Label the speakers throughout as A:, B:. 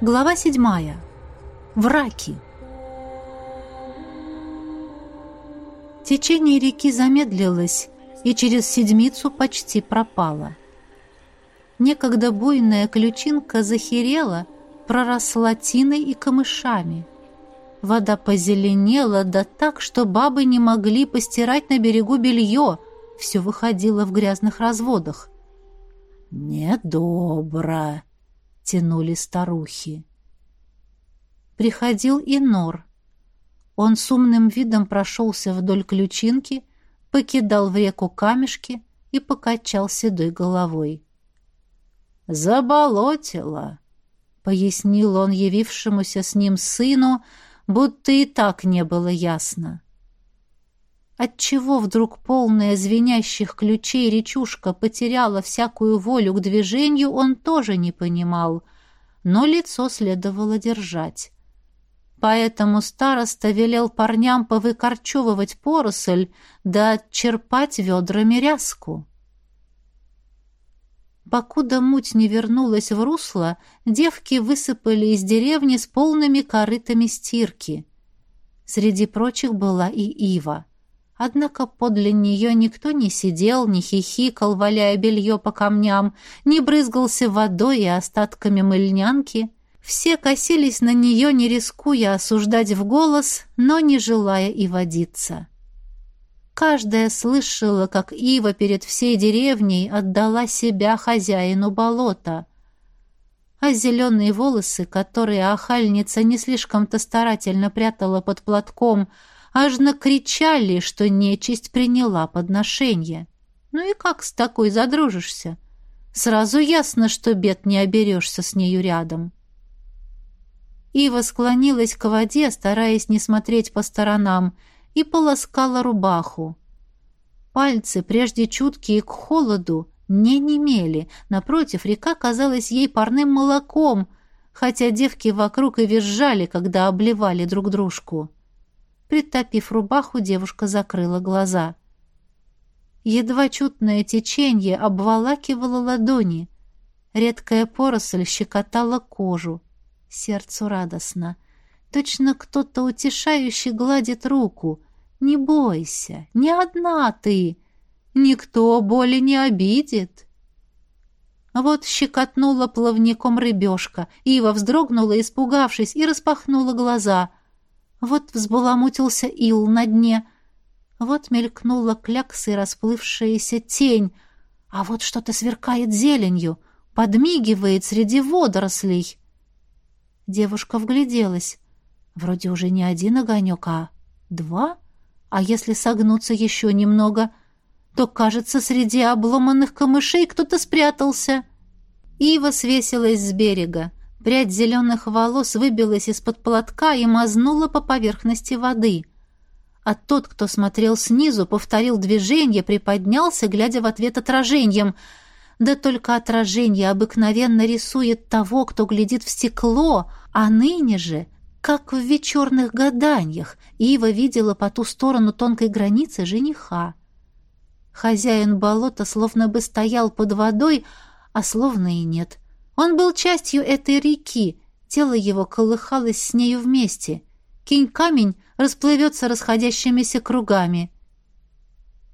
A: Глава седьмая. Враки. Течение реки замедлилось и через седмицу почти пропало. Некогда буйная ключинка захерела, проросла тиной и камышами. Вода позеленела, да так, что бабы не могли постирать на берегу белье, все выходило в грязных разводах. «Недобро!» Тянули старухи. Приходил и Нор. Он с умным видом прошелся вдоль ключинки, покидал в реку камешки и покачал седой головой. «Заболотила», — пояснил он явившемуся с ним сыну, будто и так не было ясно. Отчего вдруг полная звенящих ключей речушка потеряла всякую волю к движению, он тоже не понимал, но лицо следовало держать. Поэтому староста велел парням повыкорчевывать поросль да отчерпать ведрами ряску. Покуда муть не вернулась в русло, девки высыпали из деревни с полными корытами стирки. Среди прочих была и Ива. Однако подле нее никто не сидел, не хихикал, валяя белье по камням, не брызгался водой и остатками мыльнянки. Все косились на нее, не рискуя осуждать в голос, но не желая и водиться. Каждая слышала, как Ива перед всей деревней отдала себя хозяину болота. А зеленые волосы, которые охальница не слишком-то старательно прятала под платком, — аж накричали, что нечисть приняла подношение. Ну и как с такой задружишься? Сразу ясно, что бед не оберешься с нею рядом. Ива склонилась к воде, стараясь не смотреть по сторонам, и полоскала рубаху. Пальцы, прежде чуткие к холоду, не немели. Напротив, река казалась ей парным молоком, хотя девки вокруг и визжали, когда обливали друг дружку. Притопив рубаху, девушка закрыла глаза. Едва чутное течение обволакивало ладони. Редкая поросль щекотала кожу. Сердцу радостно. Точно кто-то утешающе гладит руку. «Не бойся, не одна ты. Никто боли не обидит». Вот щекотнула плавником рыбешка. Ива вздрогнула, испугавшись, и распахнула глаза — вот взбаламутился ил на дне. Вот мелькнула клякса и расплывшаяся тень. А вот что-то сверкает зеленью, подмигивает среди водорослей. Девушка вгляделась. Вроде уже не один огонек, а два. А если согнуться еще немного, то, кажется, среди обломанных камышей кто-то спрятался. Ива свесилась с берега. Прядь зеленых волос выбилась из-под платка и мазнула по поверхности воды. А тот, кто смотрел снизу, повторил движение, приподнялся, глядя в ответ отражением. Да только отражение обыкновенно рисует того, кто глядит в стекло, а ныне же, как в вечерных гаданиях, Ива видела по ту сторону тонкой границы жениха. Хозяин болота словно бы стоял под водой, а словно и нет — он был частью этой реки, тело его колыхалось с нею вместе. Кинь камень, расплывется расходящимися кругами.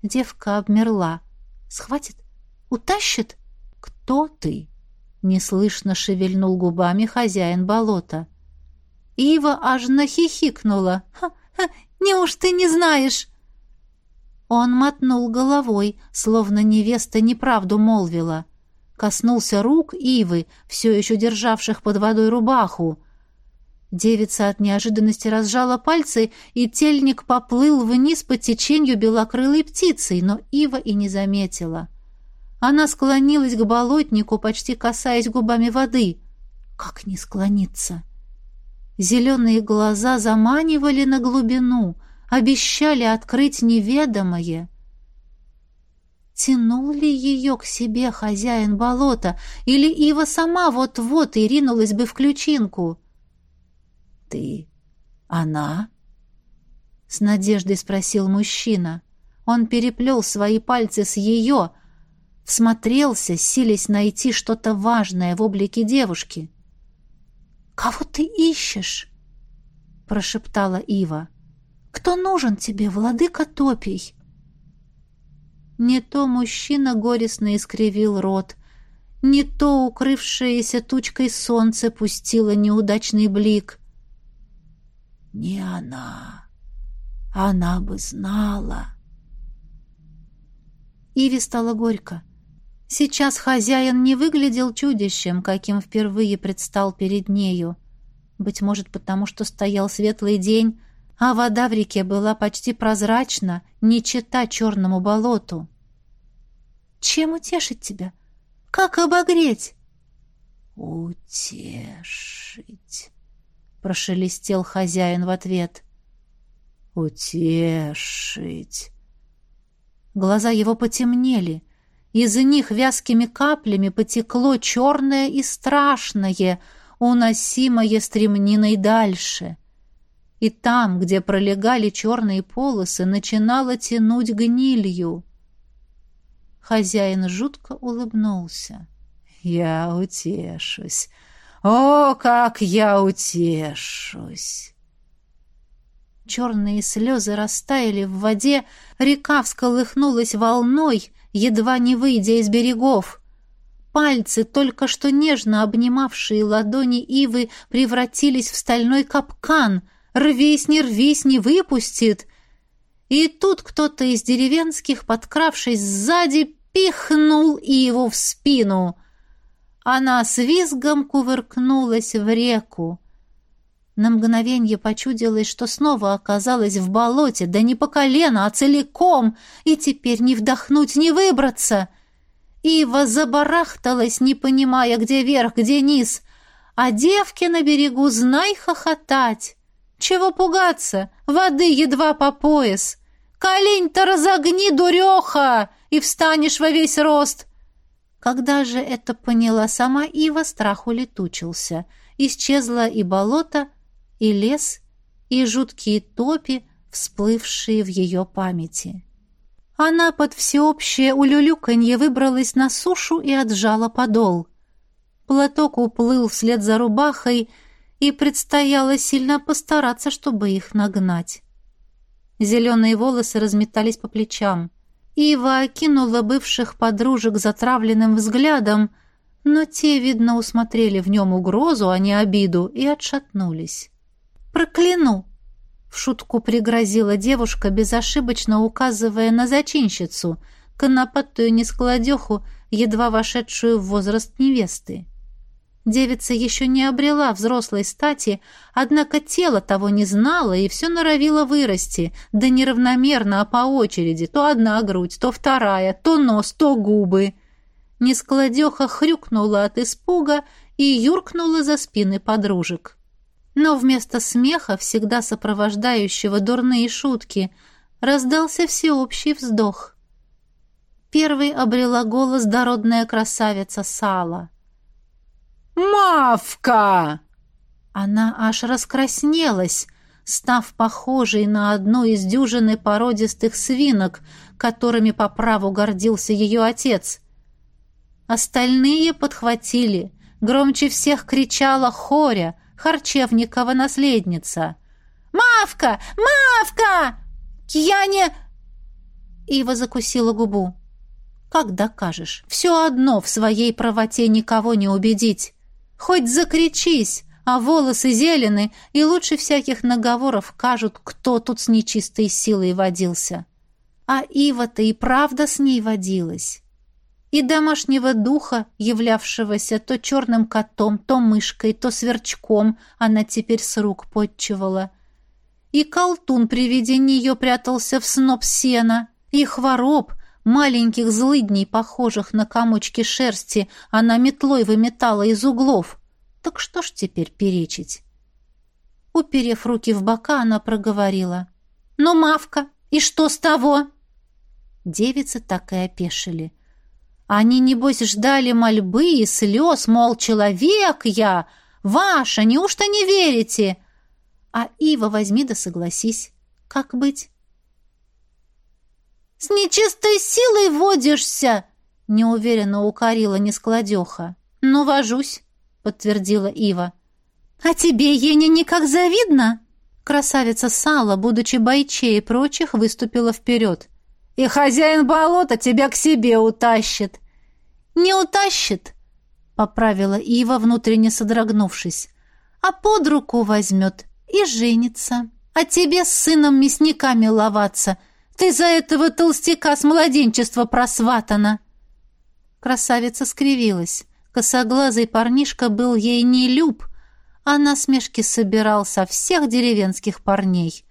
A: Девка обмерла. «Схватит? Утащит? Кто ты?» Неслышно шевельнул губами хозяин болота. Ива аж нахихикнула. «Ха, ха, неуж ты не знаешь?» Он мотнул головой, словно невеста неправду молвила коснулся рук Ивы, все еще державших под водой рубаху. Девица от неожиданности разжала пальцы, и тельник поплыл вниз по течению белокрылой птицей, но Ива и не заметила. Она склонилась к болотнику, почти касаясь губами воды. Как не склониться? Зеленые глаза заманивали на глубину, обещали открыть неведомое — Тянул ли ее к себе хозяин болота, или Ива сама вот-вот и ринулась бы в ключинку? «Ты... она?» — с надеждой спросил мужчина. Он переплел свои пальцы с ее, всмотрелся, силясь найти что-то важное в облике девушки. «Кого ты ищешь?» — прошептала Ива. «Кто нужен тебе, владыка топий?» Не то мужчина горестно искривил рот, не то укрывшееся тучкой солнце пустило неудачный блик. «Не она. Она бы знала». Иве стало горько. Сейчас хозяин не выглядел чудищем, каким впервые предстал перед нею. Быть может, потому что стоял светлый день, а вода в реке была почти прозрачна, не чета черному болоту. «Чем утешить тебя? Как обогреть?» «Утешить», — прошелестел хозяин в ответ. «Утешить». Глаза его потемнели — из них вязкими каплями потекло черное и страшное, уносимое стремниной дальше. И там, где пролегали черные полосы, начинало тянуть гнилью. Хозяин жутко улыбнулся. «Я утешусь! О, как я утешусь!» Черные слезы растаяли в воде, река всколыхнулась волной, едва не выйдя из берегов. Пальцы, только что нежно обнимавшие ладони Ивы, превратились в стальной капкан. Рвись, не рвись, не выпустит. И тут кто-то из деревенских, подкравшись сзади, пихнул Иву в спину. Она с визгом кувыркнулась в реку. На мгновенье почудилось, что снова оказалась в болоте, да не по колено, а целиком, и теперь не вдохнуть, не выбраться. Ива забарахталась, не понимая, где верх, где низ, а девки на берегу, знай, хохотать. Чего пугаться? Воды едва по пояс. Колень-то разогни, дуреха, и встанешь во весь рост. Когда же это поняла сама Ива, страх улетучился. Исчезло и болото, и лес, и жуткие топи, всплывшие в ее памяти. Она под всеобщее улюлюканье выбралась на сушу и отжала подол. Платок уплыл вслед за рубахой, и предстояло сильно постараться, чтобы их нагнать. Зеленые волосы разметались по плечам. Ива окинула бывших подружек затравленным взглядом, но те, видно, усмотрели в нем угрозу, а не обиду, и отшатнулись. «Прокляну!» — в шутку пригрозила девушка, безошибочно указывая на зачинщицу, конопатую нескладеху, едва вошедшую в возраст невесты. Девица еще не обрела взрослой стати, однако тело того не знало и все норовило вырасти, да неравномерно, а по очереди, то одна грудь, то вторая, то нос, то губы. Нескладеха хрюкнула от испуга и юркнула за спины подружек. Но вместо смеха, всегда сопровождающего дурные шутки, раздался всеобщий вздох. Первой обрела голос дородная красавица Сала. «Мавка!» Она аж раскраснелась, став похожей на одну из дюжины породистых свинок, которыми по праву гордился ее отец. Остальные подхватили. Громче всех кричала Хоря, Харчевникова наследница. «Мавка! Мавка! Я не...» Ива закусила губу. «Как докажешь? Все одно в своей правоте никого не убедить. Хоть закричись, а волосы зелены, и лучше всяких наговоров кажут, кто тут с нечистой силой водился. А Ива-то и правда с ней водилась и домашнего духа, являвшегося то черным котом, то мышкой, то сверчком, она теперь с рук подчевала. И колтун при виде нее прятался в сноп сена, и хвороб, маленьких злыдней, похожих на комочки шерсти, она метлой выметала из углов. Так что ж теперь перечить? Уперев руки в бока, она проговорила. «Ну, Мавка, и что с того?» Девицы так и опешили — они, небось, ждали мольбы и слез, мол, человек я, ваша, неужто не верите? А Ива возьми да согласись. Как быть? «С нечистой силой водишься!» — неуверенно укорила нескладеха. «Ну, вожусь», — подтвердила Ива. «А тебе, Еня, никак завидно?» Красавица Сала, будучи бойчей и прочих, выступила вперед. «И хозяин болота тебя к себе утащит!» «Не утащит!» — поправила Ива, внутренне содрогнувшись. «А под руку возьмет и женится. А тебе с сыном мясниками ловаться. Ты за этого толстяка с младенчества просватана!» Красавица скривилась. Косоглазый парнишка был ей не люб, а насмешки собирал со всех деревенских парней.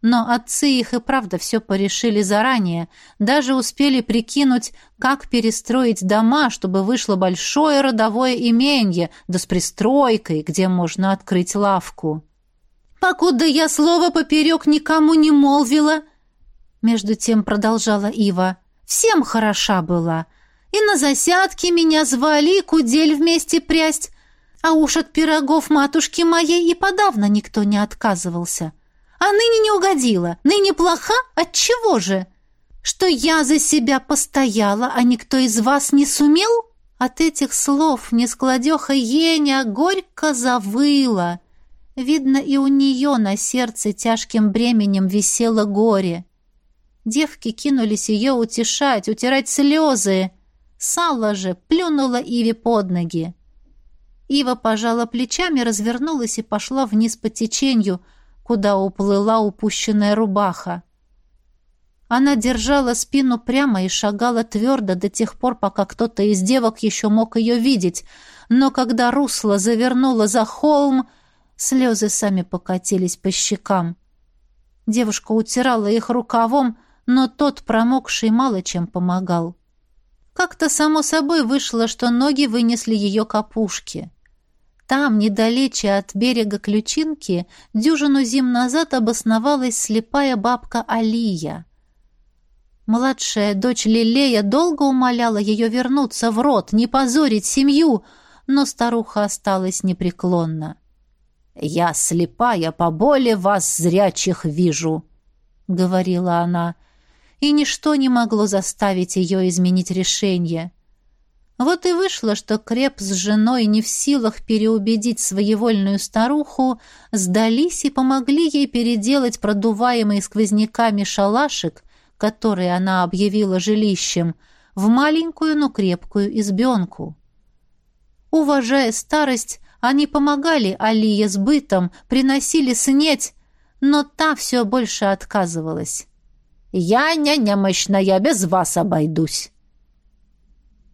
A: Но отцы их и правда все порешили заранее, даже успели прикинуть, как перестроить дома, чтобы вышло большое родовое именье, да с пристройкой, где можно открыть лавку. «Покуда я слово поперек никому не молвила», — между тем продолжала Ива, — «всем хороша была, и на засядки меня звали, и кудель вместе прясть, а уж от пирогов матушки моей и подавно никто не отказывался. А ныне не угодила, ныне плоха, отчего же? Что я за себя постояла, а никто из вас не сумел? От этих слов нескладеха Еня горько завыла. Видно, и у нее на сердце тяжким бременем висело горе. Девки кинулись ее утешать, утирать слезы. Сала же плюнула Иве под ноги. Ива пожала плечами, развернулась и пошла вниз по теченью, куда уплыла упущенная рубаха. Она держала спину прямо и шагала твердо до тех пор, пока кто-то из девок еще мог ее видеть, но когда русло завернуло за холм, слезы сами покатились по щекам. Девушка утирала их рукавом, но тот, промокший, мало чем помогал. Как-то само собой вышло, что ноги вынесли ее к опушке. Там, недалече от берега Ключинки, дюжину зим назад обосновалась слепая бабка Алия. Младшая дочь Лилея долго умоляла ее вернуться в род, не позорить семью, но старуха осталась непреклонна. «Я слепая, по боли вас, зрячих, вижу», — говорила она, и ничто не могло заставить ее изменить решение. Вот и вышло, что Креп с женой не в силах переубедить своевольную старуху, сдались и помогли ей переделать продуваемый сквозняками шалашик, который она объявила жилищем, в маленькую, но крепкую избенку. Уважая старость, они помогали Алие с бытом, приносили снеть, но та все больше отказывалась. «Я не немощная, без вас обойдусь».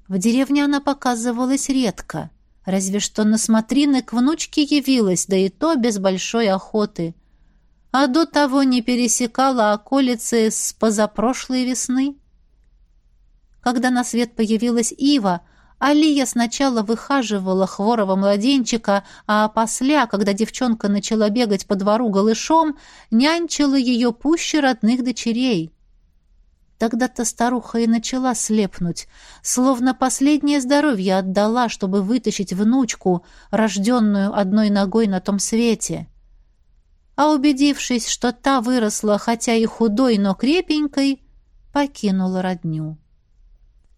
A: В деревне она показывалась редко, разве что на смотрины к внучке явилась, да и то без большой охоты. А до того не пересекала околицы с позапрошлой весны. Когда на свет появилась Ива, Алия сначала выхаживала хворого младенчика, а после, когда девчонка начала бегать по двору голышом, нянчила ее пуще родных дочерей. Тогда-то старуха и начала слепнуть, словно последнее здоровье отдала, чтобы вытащить внучку, рожденную одной ногой на том свете. А убедившись, что та выросла, хотя и худой, но крепенькой, покинула родню.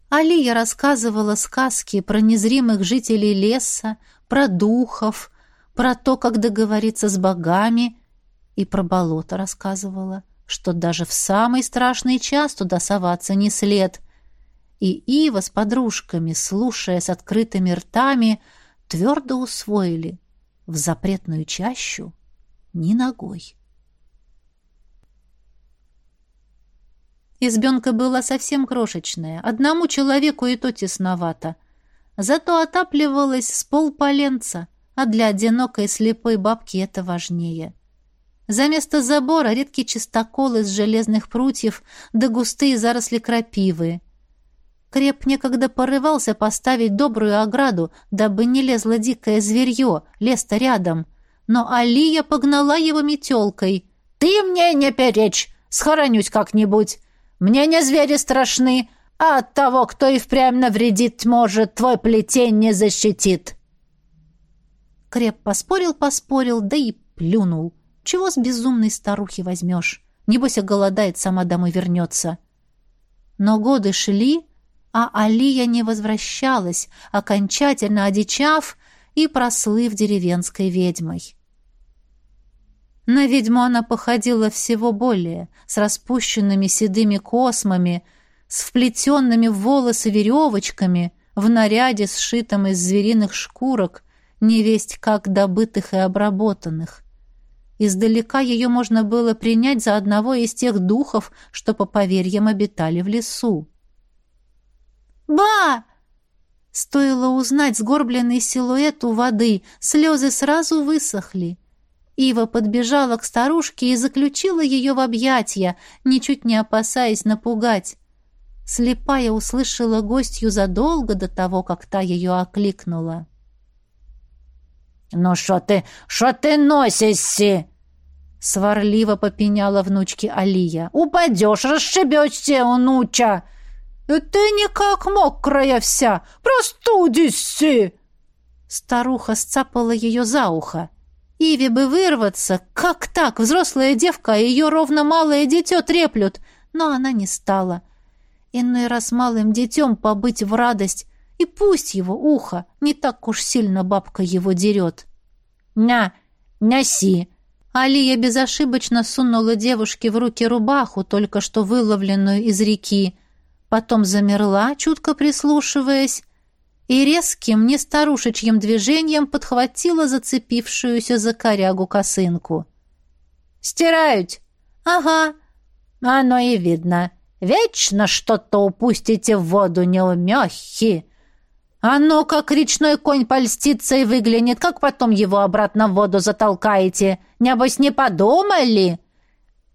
A: Алия рассказывала сказки про незримых жителей леса, про духов, про то, как договориться с богами, и про болото рассказывала — что даже в самый страшный час туда соваться не след. И Ива с подружками, слушая с открытыми ртами, твердо усвоили в запретную чащу ни ногой. Избенка была совсем крошечная, одному человеку и то тесновато. Зато отапливалась с полполенца, а для одинокой слепой бабки это важнее — за место забора редкий чистокол из железных прутьев да густые заросли крапивы. Креп некогда порывался поставить добрую ограду, дабы не лезло дикое зверье, лес-то рядом. Но Алия погнала его метелкой. «Ты мне не перечь! Схоронюсь как-нибудь! Мне не звери страшны, а от того, кто и впрямь навредит может, твой плетень не защитит!» Креп поспорил-поспорил, да и плюнул. Чего с безумной старухи возьмешь? Небось, голодает, сама домой вернется. Но годы шли, а Алия не возвращалась, окончательно одичав, и прослыв деревенской ведьмой. На ведьму она походила всего более, с распущенными седыми космами, с вплетенными в волосы веревочками, в наряде, сшитом из звериных шкурок, невесть как добытых и обработанных. Издалека ее можно было принять за одного из тех духов, что, по поверьям, обитали в лесу. «Ба!» Стоило узнать сгорбленный силуэт у воды, слезы сразу высохли. Ива подбежала к старушке и заключила ее в объятья, ничуть не опасаясь напугать. Слепая услышала гостью задолго до того, как та ее окликнула.
B: «Ну что ты, что ты носишься?»
A: Сварливо попеняла внучке Алия.
B: «Упадешь, расшибешься, унуча!»
A: «Ты никак мокрая вся! Простудишься!» Старуха сцапала ее за ухо. Иве бы вырваться. Как так? Взрослая девка, а ее ровно малое дитё треплют. Но она не стала. Иной раз малым детем побыть в радость. И пусть его ухо, не так уж сильно бабка его дерет.
B: «На, носи!»
A: Алия безошибочно сунула девушке в руки рубаху, только что выловленную из реки. Потом замерла, чутко прислушиваясь, и резким, не старушечьим движением подхватила зацепившуюся за корягу косынку.
B: «Стирают?»
A: «Ага».
B: «Оно и видно. Вечно что-то упустите в воду, неумехи. Оно, как речной конь польстится и выглянет, как потом его обратно в воду затолкаете. Небось, не подумали?»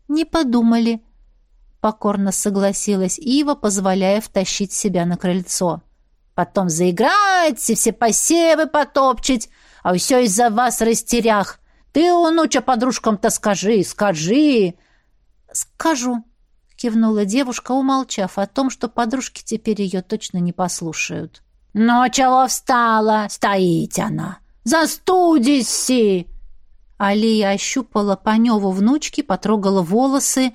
A: «Не подумали», — покорно согласилась Ива, позволяя втащить себя на крыльцо.
B: Потом заиграть и все посевы потопчить, а все из-за вас растерях. Ты, унуча, подружкам-то скажи, скажи!»
A: «Скажу», — кивнула девушка, умолчав о том, что подружки теперь ее точно не послушают.
B: «Ну, чего встала? Стоит она! Застудись!»
A: Алия ощупала Паневу внучки, потрогала волосы.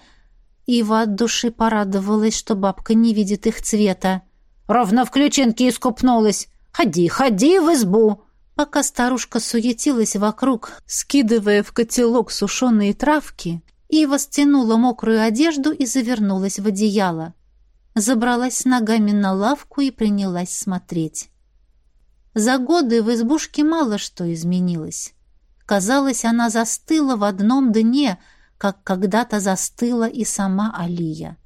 A: Ива от души порадовалась, что бабка не видит их цвета.
B: Ровно в ключинке искупнулась. Ходи, ходи в избу!»
A: Пока старушка суетилась вокруг, скидывая в котелок сушеные травки, Ива стянула мокрую одежду и завернулась в одеяло. Забралась ногами на лавку и принялась смотреть. За годы в избушке мало что изменилось. Казалось, она застыла в одном дне, как когда-то застыла и сама Алия.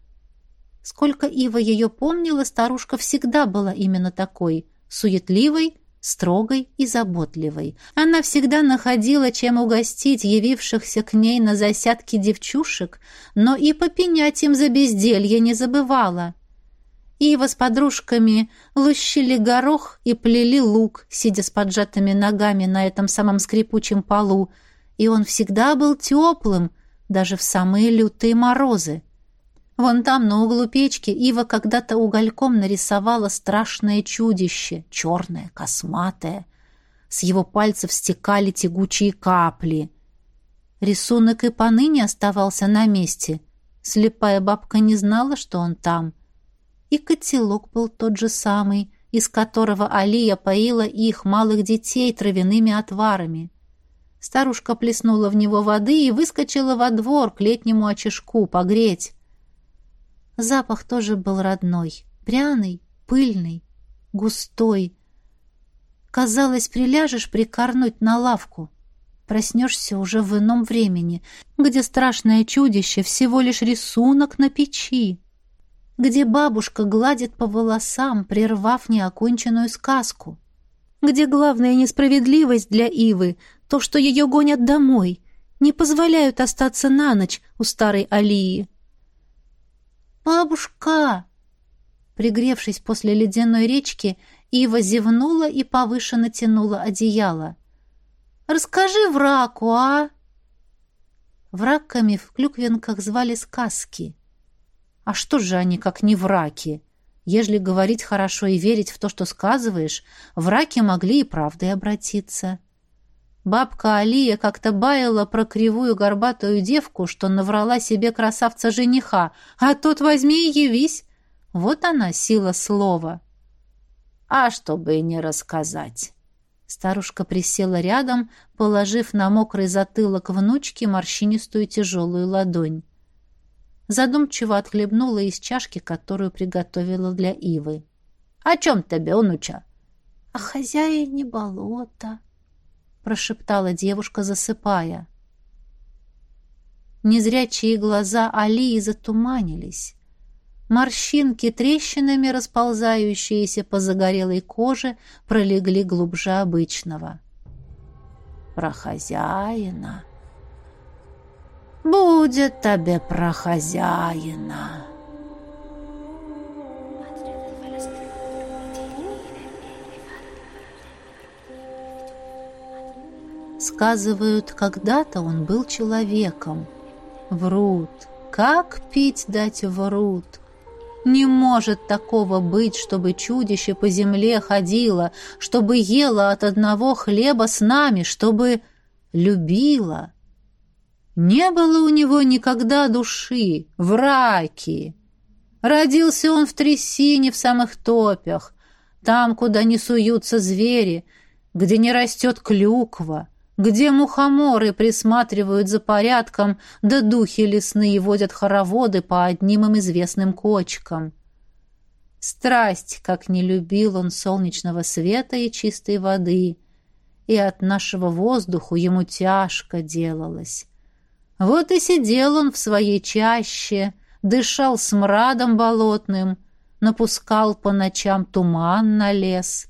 A: Сколько Ива ее помнила, старушка всегда была именно такой, суетливой, строгой и заботливой. Она всегда находила, чем угостить явившихся к ней на засядки девчушек, но и попенять им за безделье не забывала. Ива с подружками лущили горох и плели лук, сидя с поджатыми ногами на этом самом скрипучем полу, и он всегда был теплым, даже в самые лютые морозы. Вон там, на углу печки, Ива когда-то угольком нарисовала страшное чудище, черное, косматое. С его пальцев стекали тягучие капли. Рисунок и поныне оставался на месте. Слепая бабка не знала, что он там. И котелок был тот же самый, из которого Алия поила их, малых детей, травяными отварами. Старушка плеснула в него воды и выскочила во двор к летнему очишку погреть. Запах тоже был родной, пряный, пыльный, густой. Казалось, приляжешь прикорнуть на лавку. Проснешься уже в ином времени, где страшное чудище всего лишь рисунок на печи, где бабушка гладит по волосам, прервав неоконченную сказку, где главная несправедливость для Ивы — то, что ее гонят домой, не позволяют остаться на ночь у старой Алии. «Бабушка!» Пригревшись после ледяной речки, Ива зевнула и повыше натянула одеяло. «Расскажи враку, а?» Враками в клюквенках звали сказки. А что же они, как не враки? Ежели говорить хорошо и верить в то, что сказываешь, враки могли и правдой обратиться. Бабка Алия как-то баяла про кривую горбатую девку, что наврала себе красавца-жениха, а тут возьми и явись. Вот она, сила слова.
B: А чтобы не рассказать.
A: Старушка присела рядом, положив на мокрый затылок внучки морщинистую тяжелую ладонь. Задумчиво отхлебнула из чашки, которую приготовила для Ивы. — О чем тебе, онуча? — О хозяине болота, — прошептала девушка, засыпая. Незрячие глаза Алии затуманились. Морщинки, трещинами расползающиеся по загорелой коже, пролегли глубже обычного. «Про хозяина!» «Будет тебе про хозяина!» Сказывают, когда-то он был человеком. Врут. Как пить дать врут? Не может такого быть, чтобы чудище по земле ходило, чтобы ела от одного хлеба с нами, чтобы любила. Не было у него никогда души, враки. Родился он в трясине в самых топях, там, куда не суются звери, где не растет клюква, где мухоморы присматривают за порядком, да духи лесные водят хороводы по одним им известным кочкам. Страсть, как не любил он солнечного света и чистой воды, и от нашего воздуху ему тяжко делалось. Вот и сидел он в своей чаще, дышал смрадом болотным, напускал по ночам туман на лес —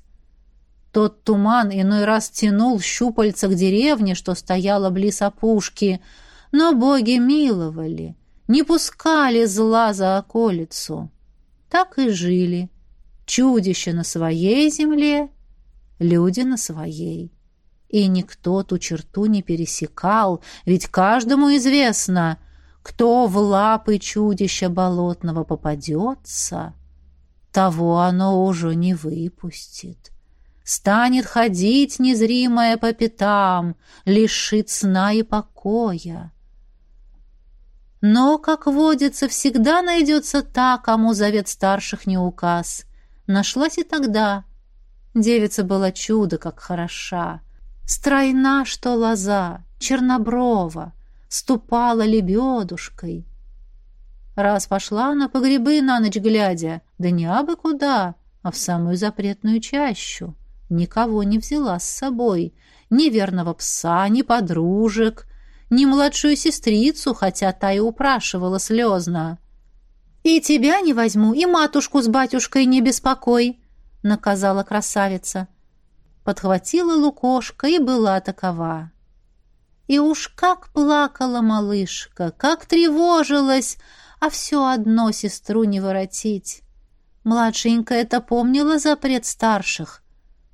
A: тот туман иной раз тянул щупальца к деревне, что стояла близ опушки, но боги миловали, не пускали зла за околицу. Так и жили. Чудище на своей земле, люди на своей. И никто ту черту не пересекал, ведь каждому известно, кто в лапы чудища болотного попадется, того оно уже не выпустит станет ходить незримая по пятам, лишит сна и покоя. Но, как водится, всегда найдется та, кому завет старших не указ. Нашлась и тогда. Девица была чудо, как хороша. Стройна, что лоза, черноброва, ступала лебедушкой. Раз пошла она по грибы на ночь глядя, да не абы куда, а в самую запретную чащу никого не взяла с собой. Ни верного пса, ни подружек, ни младшую сестрицу, хотя та и упрашивала слезно. «И тебя не возьму, и матушку с батюшкой не беспокой», — наказала красавица. Подхватила лукошка и была такова. И уж как плакала малышка, как тревожилась, а все одно сестру не воротить. Младшенькая это помнила запрет старших,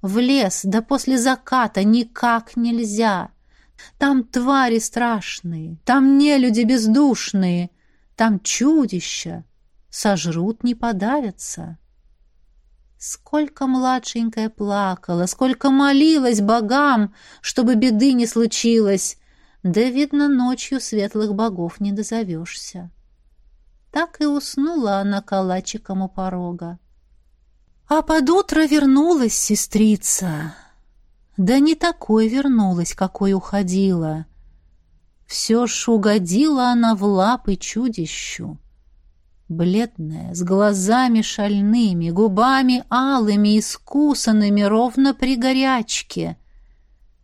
A: в лес, да после заката никак нельзя. Там твари страшные, там нелюди бездушные, там чудища. Сожрут, не подавятся. Сколько младшенькая плакала, сколько молилась богам, чтобы беды не случилось. Да, видно, ночью светлых богов не дозовешься. Так и уснула она калачиком у порога. А под утро вернулась сестрица. Да не такой вернулась, какой уходила. Все ж угодила она в лапы чудищу. Бледная, с глазами шальными, губами алыми, искусанными, ровно при горячке.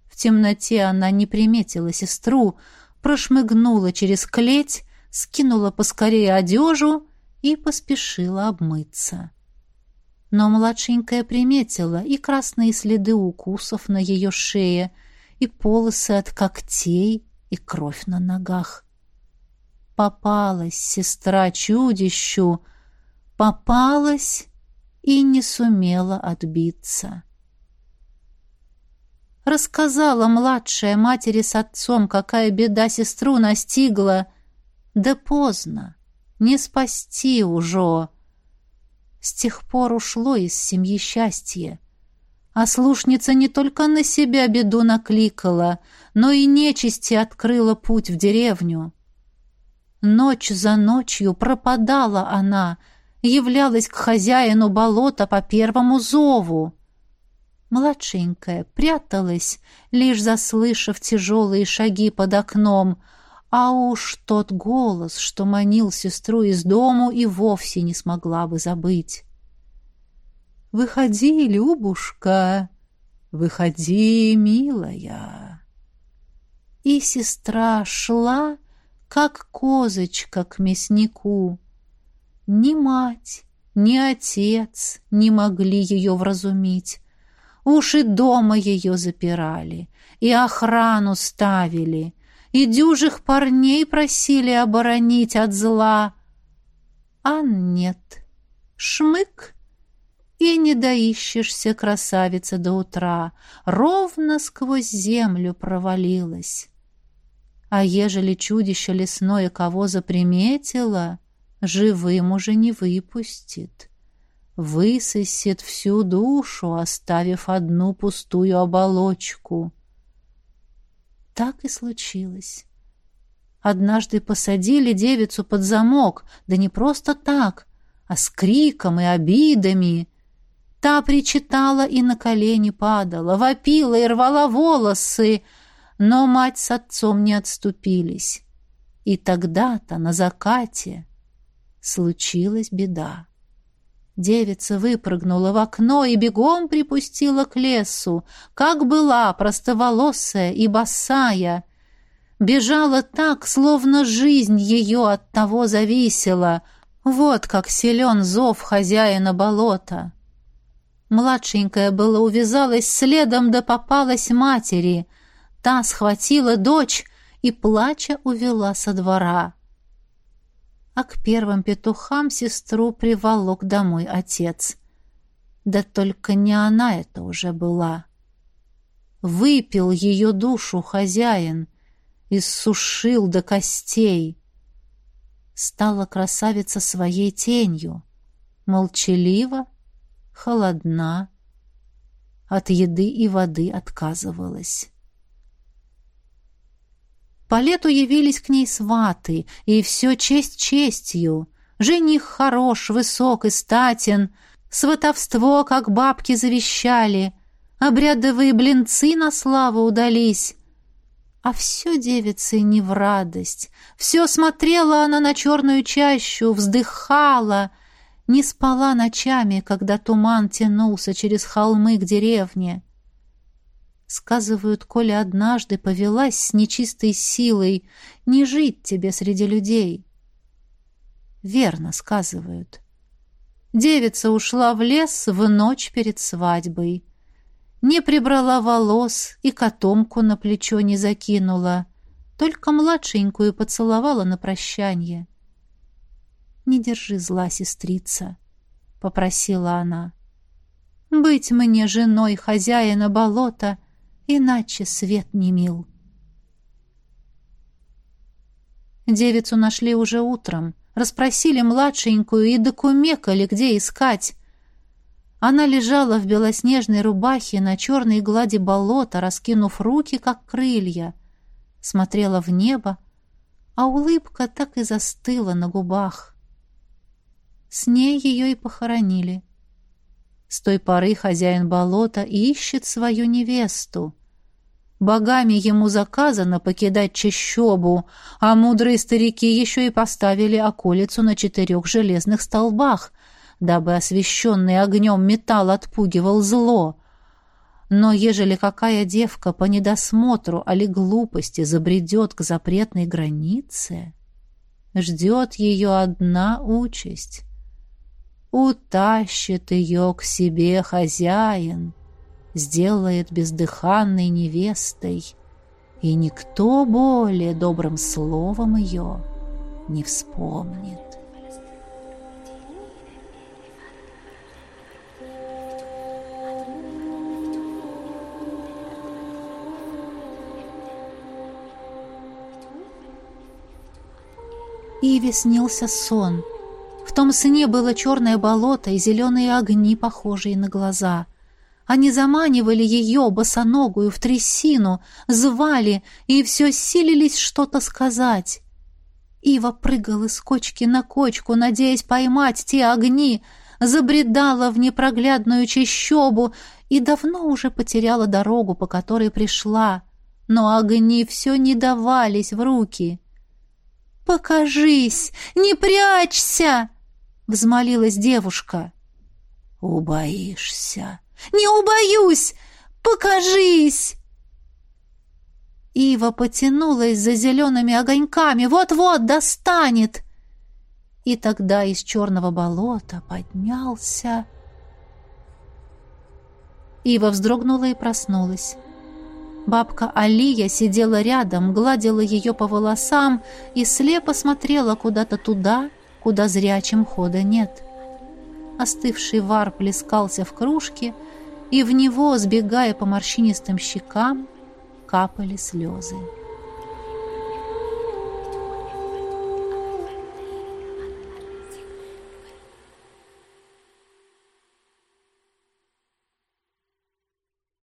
A: В темноте она не приметила сестру, прошмыгнула через клеть, скинула поскорее одежу и поспешила обмыться но младшенькая приметила и красные следы укусов на ее шее, и полосы от когтей, и кровь на ногах. Попалась сестра чудищу, попалась и не сумела отбиться. Рассказала младшая матери с отцом, какая беда сестру настигла. Да поздно, не спасти уже. С тех пор ушло из семьи счастье. А слушница не только на себя беду накликала, но и нечисти открыла путь в деревню. Ночь за ночью пропадала она, являлась к хозяину болота по первому зову. Младшенькая пряталась, лишь заслышав тяжелые шаги под окном, а уж тот голос, что манил сестру из дому, и вовсе не смогла бы забыть. «Выходи, Любушка, выходи, милая!» И сестра шла, как козочка к мяснику. Ни мать, ни отец не могли ее вразумить. Уж и дома ее запирали, и охрану ставили, и дюжих парней просили оборонить от зла. А нет, шмык, и не доищешься, красавица, до утра, ровно сквозь землю провалилась. А ежели чудище лесное кого заприметило, живым уже не выпустит. Высосет всю душу, оставив одну пустую оболочку. Так и случилось. Однажды посадили девицу под замок, да не просто так, а с криком и обидами. Та причитала и на колени падала, вопила и рвала волосы, но мать с отцом не отступились. И тогда-то на закате случилась беда. Девица выпрыгнула в окно и бегом припустила к лесу, как была простоволосая и босая. Бежала так, словно жизнь ее от того зависела. Вот как силен зов хозяина болота. Младшенькая была увязалась следом да попалась матери. Та схватила дочь и, плача, увела со двора а к первым петухам сестру приволок домой отец. Да только не она это уже была. Выпил ее душу хозяин, иссушил до костей. Стала красавица своей тенью, молчалива, холодна, от еды и воды отказывалась. По лету явились к ней сваты, и все честь честью. Жених хорош, высок и статен, сватовство, как бабки завещали, обрядовые блинцы на славу удались. А все девице не в радость. Все смотрела она на черную чащу, вздыхала, не спала ночами, когда туман тянулся через холмы к деревне. Сказывают, коли однажды повелась с нечистой силой, не жить тебе среди людей. Верно сказывают. Девица ушла в лес в ночь перед свадьбой. Не прибрала волос и котомку на плечо не закинула, только младшенькую поцеловала на прощанье. «Не держи зла, сестрица», — попросила она. «Быть мне женой хозяина болота — иначе свет не мил. Девицу нашли уже утром, расспросили младшенькую и докумекали, где искать. Она лежала в белоснежной рубахе на черной глади болота, раскинув руки, как крылья, смотрела в небо, а улыбка так и застыла на губах. С ней ее и похоронили. — с той поры хозяин болота ищет свою невесту. Богами ему заказано покидать чащобу, а мудрые старики еще и поставили околицу на четырех железных столбах, дабы освещенный огнем металл отпугивал зло. Но ежели какая девка по недосмотру али глупости забредет к запретной границе, ждет ее одна участь Утащит ее к себе хозяин, сделает бездыханной невестой, и никто более добрым словом ее не вспомнит. Иве снился сон — в том сыне было черное болото и зеленые огни, похожие на глаза. Они заманивали ее, босоногую, в трясину, звали и все силились что-то сказать. Ива прыгала с кочки на кочку, надеясь поймать те огни, забредала в непроглядную чащобу и давно уже потеряла дорогу, по которой пришла, но огни все не давались в руки. «Покажись! Не прячься!» — взмолилась девушка.
B: «Убоишься!»
A: «Не убоюсь! Покажись!» Ива потянулась за зелеными огоньками. Вот-вот достанет. И тогда из черного болота поднялся... Ива вздрогнула и проснулась. Бабка Алия сидела рядом, гладила ее по волосам и слепо смотрела куда-то туда, куда зрячим хода нет. Остывший вар плескался в кружке, и в него, сбегая по морщинистым щекам, капали слезы.